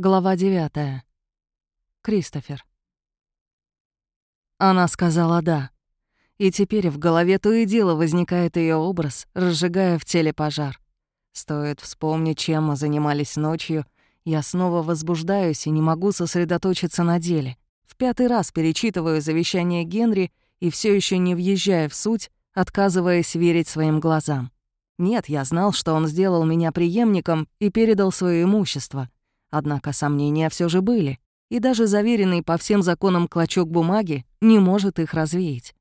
Глава 9. Кристофер. Она сказала «да». И теперь в голове то и дело возникает ее образ, разжигая в теле пожар. Стоит вспомнить, чем мы занимались ночью, я снова возбуждаюсь и не могу сосредоточиться на деле. В пятый раз перечитываю завещание Генри и все еще не въезжая в суть, отказываясь верить своим глазам. Нет, я знал, что он сделал меня преемником и передал свое имущество — Однако сомнения все же были, и даже заверенный по всем законам клочок бумаги не может их развеять.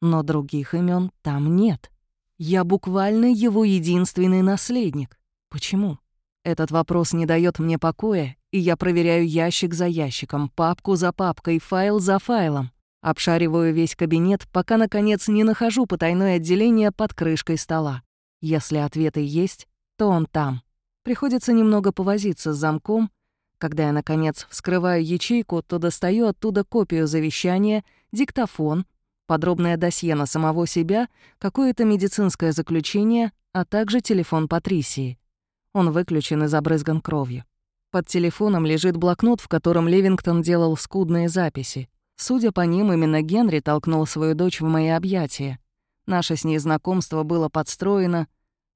Но других имен там нет. Я буквально его единственный наследник. Почему? Этот вопрос не дает мне покоя, и я проверяю ящик за ящиком, папку за папкой, файл за файлом. Обшариваю весь кабинет, пока, наконец, не нахожу потайное отделение под крышкой стола. Если ответы есть, то он там. Приходится немного повозиться с замком. Когда я, наконец, вскрываю ячейку, то достаю оттуда копию завещания, диктофон, подробное досье на самого себя, какое-то медицинское заключение, а также телефон Патрисии. Он выключен и забрызган кровью. Под телефоном лежит блокнот, в котором Левингтон делал скудные записи. Судя по ним, именно Генри толкнул свою дочь в мои объятия. Наше с ней знакомство было подстроено,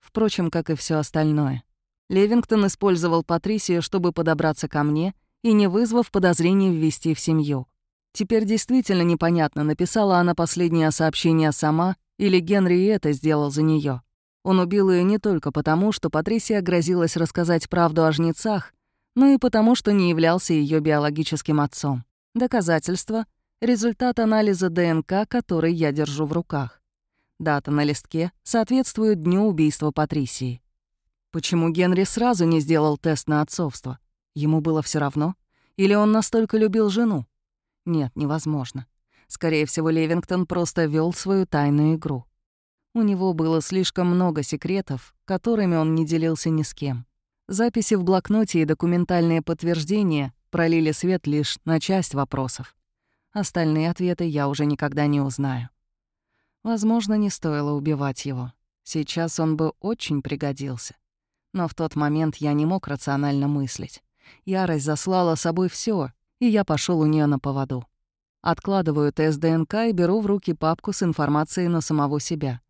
впрочем, как и все остальное. Левингтон использовал Патрисию, чтобы подобраться ко мне и, не вызвав подозрений, ввести в семью. Теперь действительно непонятно, написала она последнее сообщение сама или Генри это сделал за нее. Он убил ее не только потому, что Патрисия грозилась рассказать правду о жнецах, но и потому, что не являлся ее биологическим отцом. Доказательство — результат анализа ДНК, который я держу в руках. Дата на листке соответствует дню убийства Патрисии. Почему Генри сразу не сделал тест на отцовство? Ему было все равно? Или он настолько любил жену? Нет, невозможно. Скорее всего, Левингтон просто вел свою тайную игру. У него было слишком много секретов, которыми он не делился ни с кем. Записи в блокноте и документальные подтверждения пролили свет лишь на часть вопросов. Остальные ответы я уже никогда не узнаю. Возможно, не стоило убивать его. Сейчас он бы очень пригодился. Но в тот момент я не мог рационально мыслить. Ярость заслала собой все, и я пошел у нее на поводу. Откладываю тест ДНК и беру в руки папку с информацией на самого себя.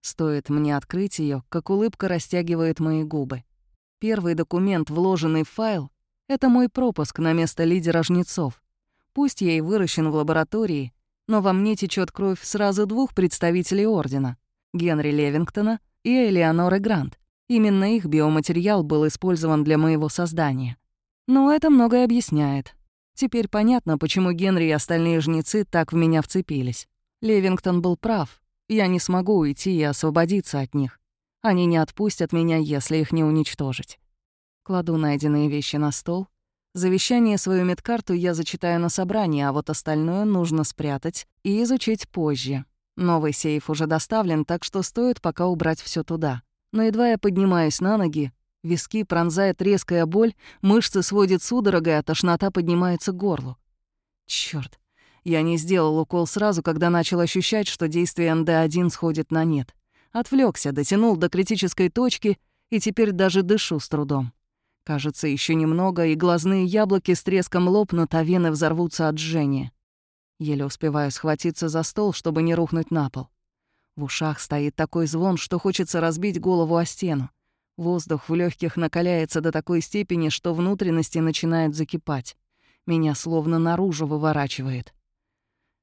Стоит мне открыть ее, как улыбка растягивает мои губы. Первый документ, вложенный в файл, — это мой пропуск на место лидера жнецов. Пусть я и выращен в лаборатории, но во мне течет кровь сразу двух представителей Ордена — Генри Левингтона и Элеоноры Грант. Именно их биоматериал был использован для моего создания. Но это многое объясняет. Теперь понятно, почему Генри и остальные жнецы так в меня вцепились. Левингтон был прав. Я не смогу уйти и освободиться от них. Они не отпустят меня, если их не уничтожить. Кладу найденные вещи на стол. Завещание свою медкарту я зачитаю на собрании, а вот остальное нужно спрятать и изучить позже. Новый сейф уже доставлен, так что стоит пока убрать все туда но едва я поднимаюсь на ноги, виски пронзает резкая боль, мышцы сводит судорогой, а тошнота поднимается к горлу. Чёрт, я не сделал укол сразу, когда начал ощущать, что действие НД-1 сходит на нет. Отвлекся, дотянул до критической точки и теперь даже дышу с трудом. Кажется, еще немного, и глазные яблоки с треском лопнут, а вены взорвутся от жжения. Еле успеваю схватиться за стол, чтобы не рухнуть на пол. В ушах стоит такой звон, что хочется разбить голову о стену. Воздух в легких накаляется до такой степени, что внутренности начинают закипать. Меня словно наружу выворачивает.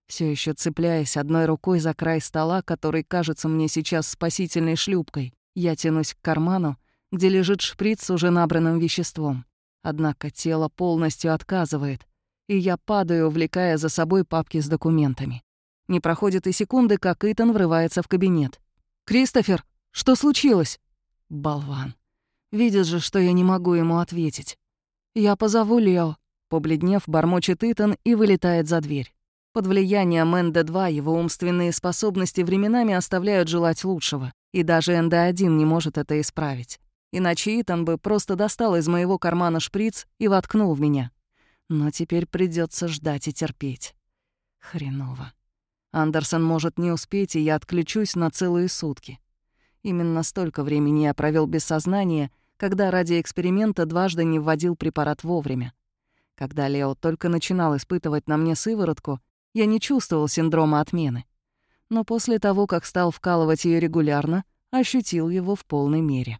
Все еще цепляясь одной рукой за край стола, который кажется мне сейчас спасительной шлюпкой, я тянусь к карману, где лежит шприц с уже набранным веществом. Однако тело полностью отказывает, и я падаю, увлекая за собой папки с документами. Не проходит и секунды, как Итан врывается в кабинет. «Кристофер, что случилось?» Болван. Видит же, что я не могу ему ответить. «Я позову Лео», — побледнев, бормочет Итан и вылетает за дверь. Под влиянием НД-2 его умственные способности временами оставляют желать лучшего, и даже НД-1 не может это исправить. Иначе Итан бы просто достал из моего кармана шприц и воткнул в меня. Но теперь придется ждать и терпеть. Хреново. Андерсон может не успеть, и я отключусь на целые сутки. Именно столько времени я провел без сознания, когда ради эксперимента дважды не вводил препарат вовремя. Когда Лео только начинал испытывать на мне сыворотку, я не чувствовал синдрома отмены. Но после того, как стал вкалывать ее регулярно, ощутил его в полной мере.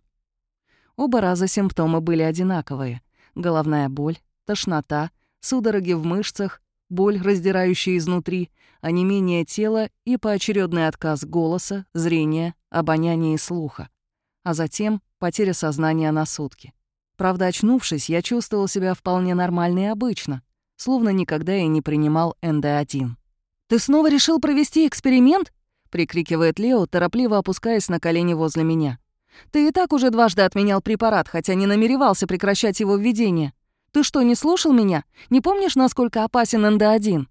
Оба раза симптомы были одинаковые. Головная боль, тошнота, судороги в мышцах, боль, раздирающая изнутри, онемение тела и поочередный отказ голоса, зрения, обоняния и слуха. А затем потеря сознания на сутки. Правда, очнувшись, я чувствовал себя вполне нормально и обычно, словно никогда и не принимал НД-1. «Ты снова решил провести эксперимент?» — прикрикивает Лео, торопливо опускаясь на колени возле меня. «Ты и так уже дважды отменял препарат, хотя не намеревался прекращать его введение. Ты что, не слушал меня? Не помнишь, насколько опасен НД-1?»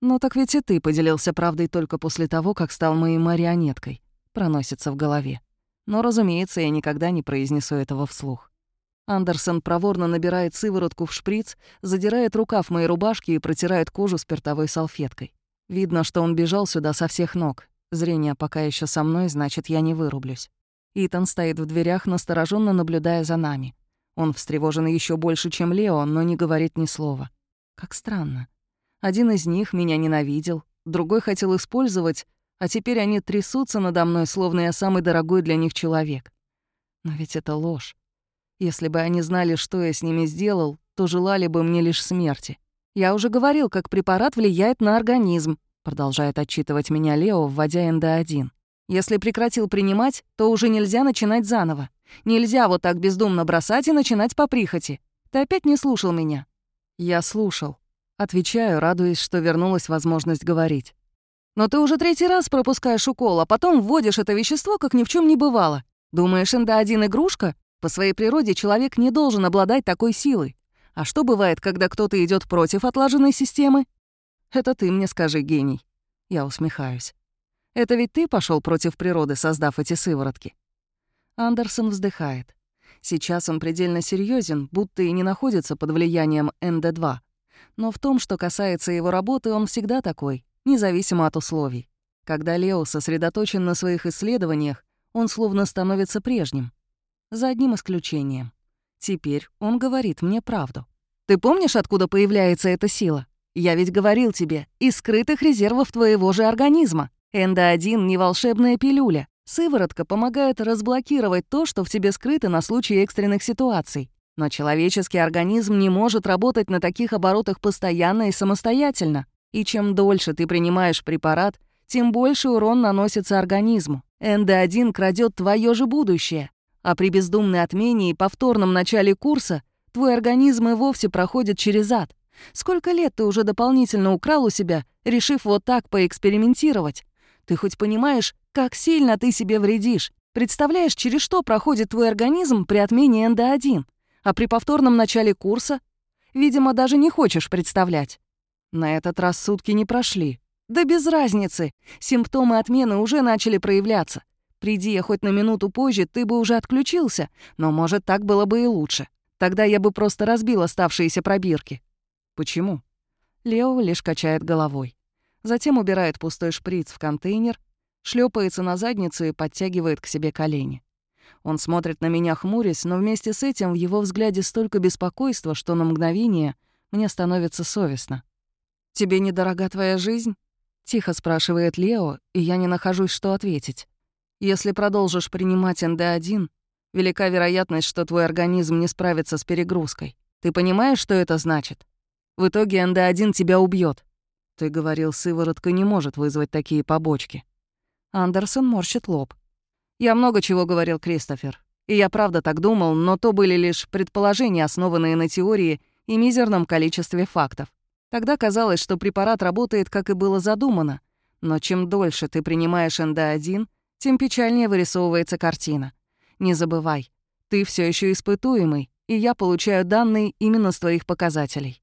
«Ну так ведь и ты поделился правдой только после того, как стал моей марионеткой», — проносится в голове. Но, разумеется, я никогда не произнесу этого вслух. Андерсон проворно набирает сыворотку в шприц, задирает рукав моей рубашки и протирает кожу спиртовой салфеткой. Видно, что он бежал сюда со всех ног. Зрение пока еще со мной, значит, я не вырублюсь. Итан стоит в дверях, настороженно наблюдая за нами. Он встревожен еще больше, чем Лео, но не говорит ни слова. Как странно. Один из них меня ненавидел, другой хотел использовать, а теперь они трясутся надо мной, словно я самый дорогой для них человек. Но ведь это ложь. Если бы они знали, что я с ними сделал, то желали бы мне лишь смерти. Я уже говорил, как препарат влияет на организм, продолжает отчитывать меня Лео, вводя НД-1. Если прекратил принимать, то уже нельзя начинать заново. Нельзя вот так бездумно бросать и начинать по прихоти. Ты опять не слушал меня. Я слушал. Отвечаю, радуясь, что вернулась возможность говорить. Но ты уже третий раз пропускаешь укол, а потом вводишь это вещество, как ни в чем не бывало. Думаешь, НД-1 игрушка? По своей природе человек не должен обладать такой силой. А что бывает, когда кто-то идет против отлаженной системы? Это ты мне скажи, гений. Я усмехаюсь. Это ведь ты пошел против природы, создав эти сыворотки. Андерсон вздыхает. Сейчас он предельно серьезен, будто и не находится под влиянием НД-2. Но в том, что касается его работы, он всегда такой, независимо от условий. Когда Лео сосредоточен на своих исследованиях, он словно становится прежним. За одним исключением. Теперь он говорит мне правду. «Ты помнишь, откуда появляется эта сила? Я ведь говорил тебе, из скрытых резервов твоего же организма. Эндо-1 не волшебная пилюля. Сыворотка помогает разблокировать то, что в тебе скрыто на случай экстренных ситуаций. Но человеческий организм не может работать на таких оборотах постоянно и самостоятельно. И чем дольше ты принимаешь препарат, тем больше урон наносится организму. Эндо-1 крадет твое же будущее. А при бездумной отмене и повторном начале курса твой организм и вовсе проходит через ад. Сколько лет ты уже дополнительно украл у себя, решив вот так поэкспериментировать? Ты хоть понимаешь, как сильно ты себе вредишь? Представляешь, через что проходит твой организм при отмене НД-1? А при повторном начале курса? Видимо, даже не хочешь представлять. На этот раз сутки не прошли. Да без разницы. Симптомы отмены уже начали проявляться. Приди я хоть на минуту позже, ты бы уже отключился, но, может, так было бы и лучше. Тогда я бы просто разбил оставшиеся пробирки». «Почему?» Лео лишь качает головой. Затем убирает пустой шприц в контейнер, шлепается на задницу и подтягивает к себе колени. Он смотрит на меня хмурясь, но вместе с этим в его взгляде столько беспокойства, что на мгновение мне становится совестно. «Тебе недорога твоя жизнь?» — тихо спрашивает Лео, и я не нахожусь, что ответить. Если продолжишь принимать НД-1, велика вероятность, что твой организм не справится с перегрузкой. Ты понимаешь, что это значит? В итоге НД-1 тебя убьет. Ты говорил, сыворотка не может вызвать такие побочки. Андерсон морщит лоб. Я много чего говорил, Кристофер. И я правда так думал, но то были лишь предположения, основанные на теории и мизерном количестве фактов. Тогда казалось, что препарат работает, как и было задумано. Но чем дольше ты принимаешь НД-1, тем печальнее вырисовывается картина. Не забывай, ты все еще испытуемый, и я получаю данные именно с твоих показателей.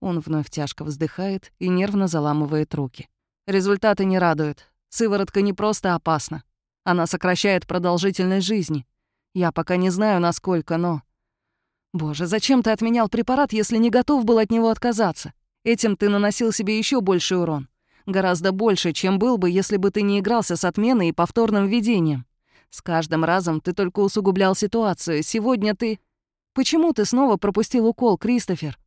Он вновь тяжко вздыхает и нервно заламывает руки. Результаты не радуют. Сыворотка не просто опасна. Она сокращает продолжительность жизни. Я пока не знаю, насколько, но... Боже, зачем ты отменял препарат, если не готов был от него отказаться? Этим ты наносил себе еще больший урон. Гораздо больше, чем был бы, если бы ты не игрался с отменой и повторным введением. С каждым разом ты только усугублял ситуацию. Сегодня ты... Почему ты снова пропустил укол, Кристофер?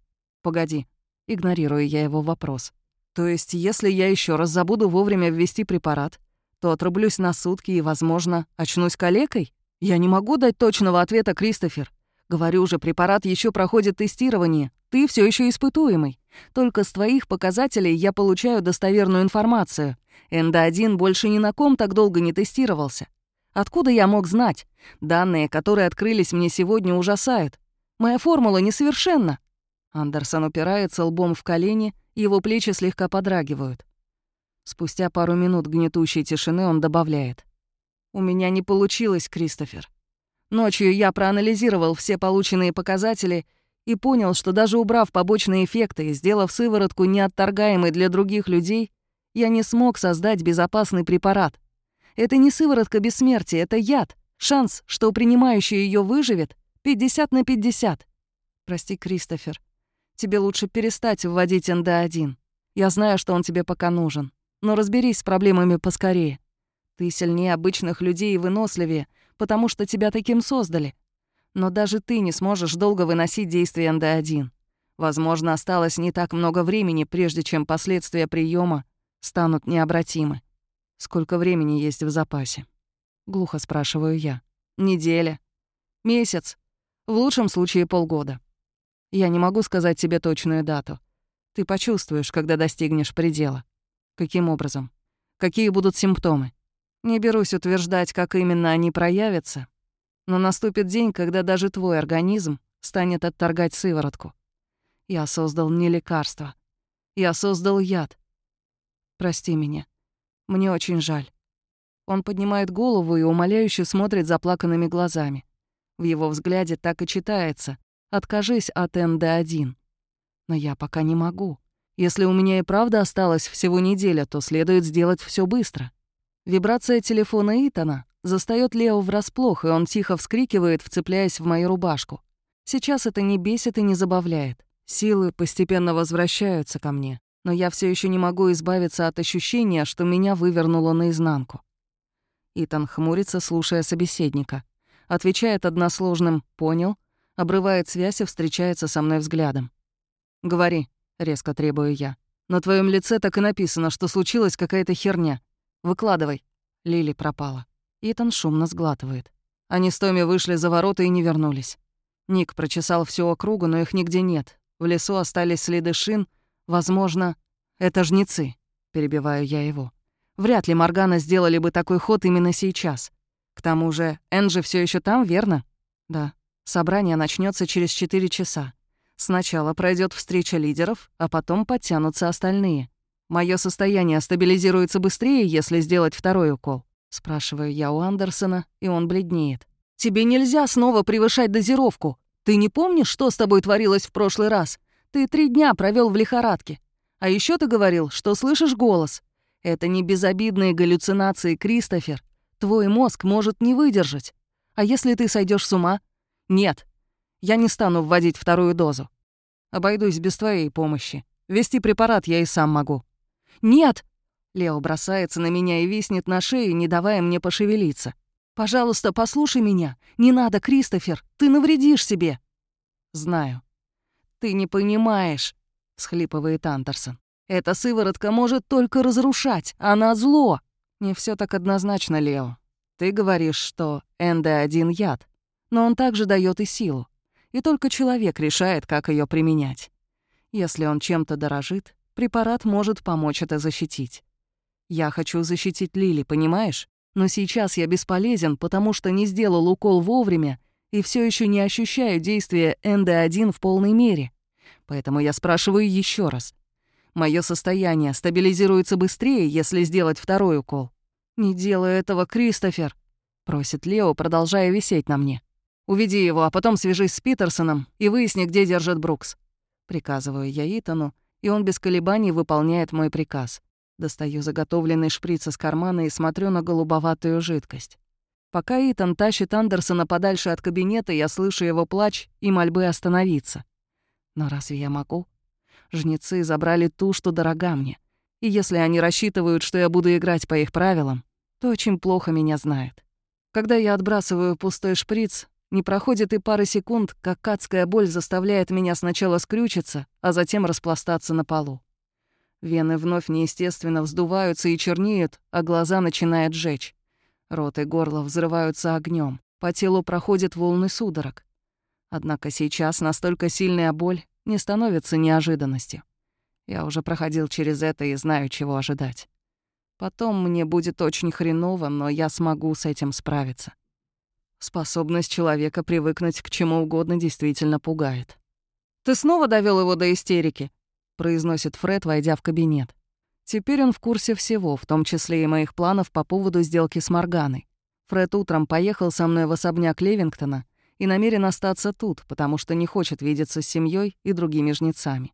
Погоди, игнорирую я его вопрос. То есть, если я еще раз забуду вовремя ввести препарат, то отрублюсь на сутки и, возможно, очнусь калекой? Я не могу дать точного ответа, Кристофер. Говорю же, препарат еще проходит тестирование. Ты все еще испытуемый. Только с твоих показателей я получаю достоверную информацию. НД-1 больше ни на ком так долго не тестировался. Откуда я мог знать? Данные, которые открылись мне сегодня, ужасают. Моя формула несовершенна. Андерсон упирается лбом в колени, его плечи слегка подрагивают. Спустя пару минут гнетущей тишины он добавляет. «У меня не получилось, Кристофер. Ночью я проанализировал все полученные показатели и понял, что даже убрав побочные эффекты и сделав сыворотку неотторгаемой для других людей, я не смог создать безопасный препарат. Это не сыворотка бессмертия, это яд. Шанс, что принимающий ее выживет, 50 на 50. Прости, Кристофер. Тебе лучше перестать вводить НД-1. Я знаю, что он тебе пока нужен. Но разберись с проблемами поскорее. Ты сильнее обычных людей и выносливее, потому что тебя таким создали. Но даже ты не сможешь долго выносить действие НД-1. Возможно, осталось не так много времени, прежде чем последствия приема станут необратимы. Сколько времени есть в запасе? Глухо спрашиваю я. Неделя. Месяц. В лучшем случае полгода. Я не могу сказать тебе точную дату. Ты почувствуешь, когда достигнешь предела. Каким образом? Какие будут симптомы? Не берусь утверждать, как именно они проявятся, но наступит день, когда даже твой организм станет отторгать сыворотку. Я создал не лекарство. Я создал яд. Прости меня. Мне очень жаль. Он поднимает голову и умоляюще смотрит заплаканными глазами. В его взгляде так и читается «Откажись от НД-1». Но я пока не могу. Если у меня и правда осталось всего неделя, то следует сделать все быстро. Вибрация телефона Итана застаёт Лео врасплох, и он тихо вскрикивает, вцепляясь в мою рубашку. Сейчас это не бесит и не забавляет. Силы постепенно возвращаются ко мне, но я все еще не могу избавиться от ощущения, что меня вывернуло наизнанку. Итан хмурится, слушая собеседника. Отвечает односложным «понял», обрывает связь и встречается со мной взглядом. «Говори», — резко требую я. «На твоем лице так и написано, что случилась какая-то херня. Выкладывай». Лили пропала. Итан шумно сглатывает. Они с Томми вышли за ворота и не вернулись. Ник прочесал всю округу, но их нигде нет. В лесу остались следы шин. Возможно, это жнецы. Перебиваю я его. Вряд ли Моргана сделали бы такой ход именно сейчас. К тому же, Энджи все еще там, верно? Да. Собрание начнется через 4 часа. Сначала пройдет встреча лидеров, а потом подтянутся остальные. Мое состояние стабилизируется быстрее, если сделать второй укол. Спрашиваю я у Андерсона, и он бледнеет. «Тебе нельзя снова превышать дозировку. Ты не помнишь, что с тобой творилось в прошлый раз? Ты три дня провел в лихорадке. А еще ты говорил, что слышишь голос. Это не безобидные галлюцинации, Кристофер. Твой мозг может не выдержать. А если ты сойдешь с ума? Нет, я не стану вводить вторую дозу. Обойдусь без твоей помощи. Вести препарат я и сам могу. Нет! Лео бросается на меня и виснет на шее, не давая мне пошевелиться. «Пожалуйста, послушай меня. Не надо, Кристофер. Ты навредишь себе». «Знаю». «Ты не понимаешь», — схлипывает Андерсон. «Эта сыворотка может только разрушать. Она зло». «Не все так однозначно, Лео. Ты говоришь, что НД-1 яд, но он также дает и силу и только человек решает, как ее применять. Если он чем-то дорожит, препарат может помочь это защитить. Я хочу защитить Лили, понимаешь? Но сейчас я бесполезен, потому что не сделал укол вовремя и все еще не ощущаю действия НД-1 в полной мере. Поэтому я спрашиваю еще раз. Мое состояние стабилизируется быстрее, если сделать второй укол. «Не делай этого, Кристофер», — просит Лео, продолжая висеть на мне. Уведи его, а потом свяжись с Питерсоном и выясни, где держит Брукс. Приказываю я Итану, и он без колебаний выполняет мой приказ. Достаю заготовленный шприц из кармана и смотрю на голубоватую жидкость. Пока Итан тащит Андерсона подальше от кабинета, я слышу его плач и мольбы остановиться. Но разве я могу? Жнецы забрали ту, что дорога мне. И если они рассчитывают, что я буду играть по их правилам, то очень плохо меня знают. Когда я отбрасываю пустой шприц, не проходит и пары секунд, как адская боль заставляет меня сначала скрючиться, а затем распластаться на полу. Вены вновь неестественно вздуваются и чернеют, а глаза начинают жечь. Рот и горло взрываются огнем, по телу проходят волны судорог. Однако сейчас настолько сильная боль не становится неожиданностью. Я уже проходил через это и знаю, чего ожидать. Потом мне будет очень хреново, но я смогу с этим справиться. Способность человека привыкнуть к чему угодно действительно пугает. «Ты снова довел его до истерики?» — произносит Фред, войдя в кабинет. Теперь он в курсе всего, в том числе и моих планов по поводу сделки с Морганой. Фред утром поехал со мной в особняк Левингтона и намерен остаться тут, потому что не хочет видеться с семьей и другими жнецами.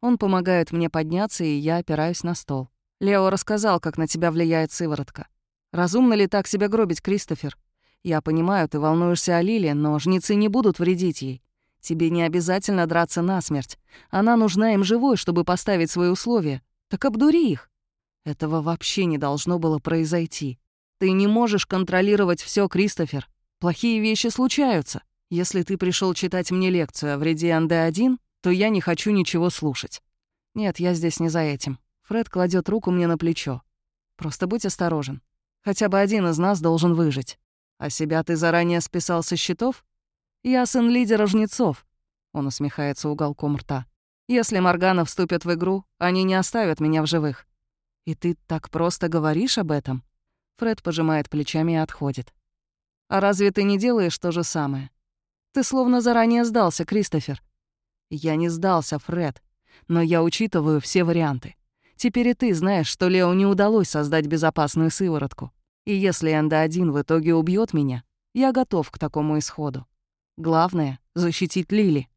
Он помогает мне подняться, и я опираюсь на стол. Лео рассказал, как на тебя влияет сыворотка. Разумно ли так себя гробить, Кристофер? Я понимаю, ты волнуешься о Лиле, но жнецы не будут вредить ей. Тебе не обязательно драться насмерть. Она нужна им живой, чтобы поставить свои условия. Так обдури их. Этого вообще не должно было произойти. Ты не можешь контролировать все, Кристофер. Плохие вещи случаются. Если ты пришел читать мне лекцию о вреде НД-1, то я не хочу ничего слушать. Нет, я здесь не за этим. Фред кладет руку мне на плечо. Просто будь осторожен. Хотя бы один из нас должен выжить. А себя ты заранее списал со счетов? Я сын лидера жнецов. Он усмехается уголком рта. Если Моргана вступят в игру, они не оставят меня в живых. И ты так просто говоришь об этом? Фред пожимает плечами и отходит. А разве ты не делаешь то же самое? Ты словно заранее сдался, Кристофер. Я не сдался, Фред, но я учитываю все варианты. Теперь и ты знаешь, что Лео не удалось создать безопасную сыворотку. И если Энда-1 в итоге убьет меня, я готов к такому исходу. Главное — защитить Лили.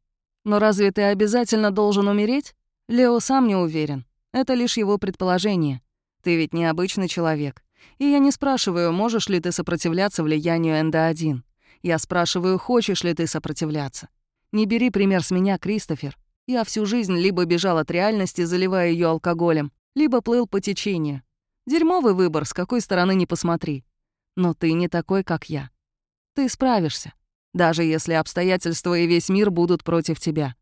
Но разве ты обязательно должен умереть? Лео сам не уверен. Это лишь его предположение. Ты ведь необычный человек. И я не спрашиваю, можешь ли ты сопротивляться влиянию Энда-1. Я спрашиваю, хочешь ли ты сопротивляться. Не бери пример с меня, Кристофер. Я всю жизнь либо бежал от реальности, заливая ее алкоголем, либо плыл по течению. Дерьмовый выбор, с какой стороны не посмотри. Но ты не такой, как я. Ты справишься, даже если обстоятельства и весь мир будут против тебя.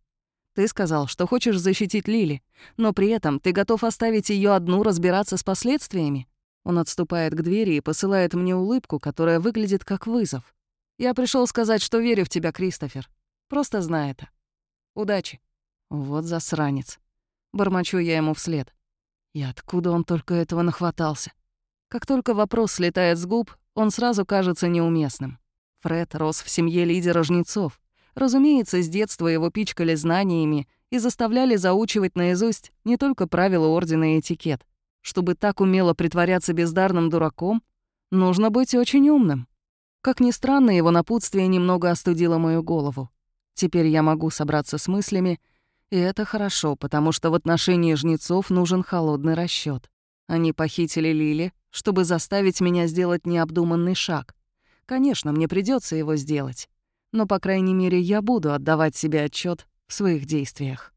Ты сказал, что хочешь защитить Лили, но при этом ты готов оставить ее одну разбираться с последствиями. Он отступает к двери и посылает мне улыбку, которая выглядит как вызов. Я пришел сказать, что верю в тебя, Кристофер. Просто знай это. Удачи. Вот засранец. Бормочу я ему вслед. И откуда он только этого нахватался? Как только вопрос слетает с губ, он сразу кажется неуместным. Фред рос в семье лидера жнецов. Разумеется, с детства его пичкали знаниями и заставляли заучивать наизусть не только правила ордена и этикет. Чтобы так умело притворяться бездарным дураком, нужно быть очень умным. Как ни странно, его напутствие немного остудило мою голову. Теперь я могу собраться с мыслями и это хорошо, потому что в отношении жнецов нужен холодный расчет. Они похитили Лили, чтобы заставить меня сделать необдуманный шаг. Конечно, мне придется его сделать. Но, по крайней мере, я буду отдавать себе отчет в своих действиях.